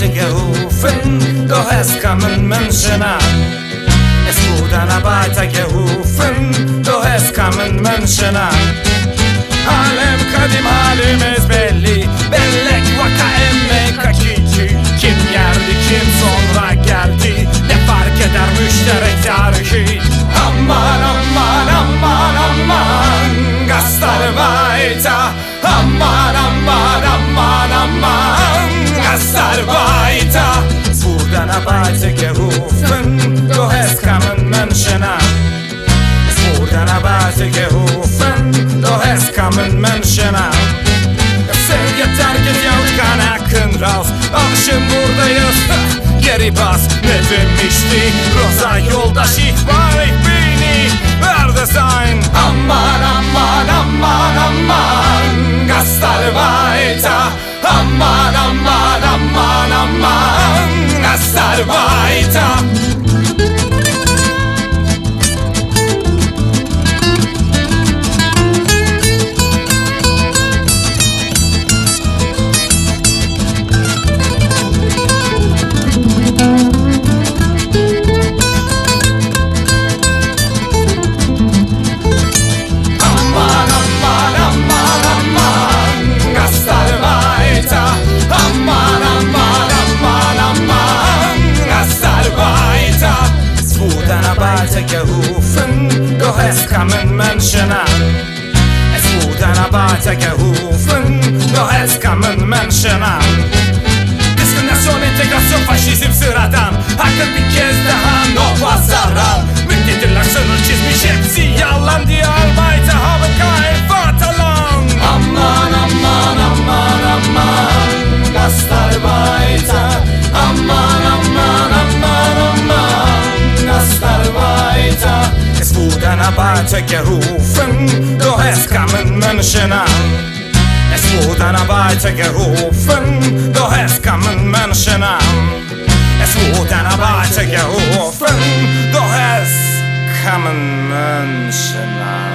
Leute gerufen, doch es kamen Menschen an. Es wurden Arbeiter gerufen, doch es kamen Menschen an. Alem Kadim Alim es kamen Menschen an Es wurden Arbeiter gerufen Doch es kamen Menschen an Sevgi terk et yavrukan hakkın raus Alışın buradayız Geri bas ne demişti Roza yoldaş ihbar et beni Nerede sein Aman aman aman aman Schrecke rufen, doch es kamen Menschen an. Es wurde ein Ett gerufen, doch es kamen Menschen an. Kanske skogarna bara täcker hofen Då här skammen människorna När skogarna bara täcker hofen Då här skammen människorna När skogarna bara täcker hofen Då här skammen människorna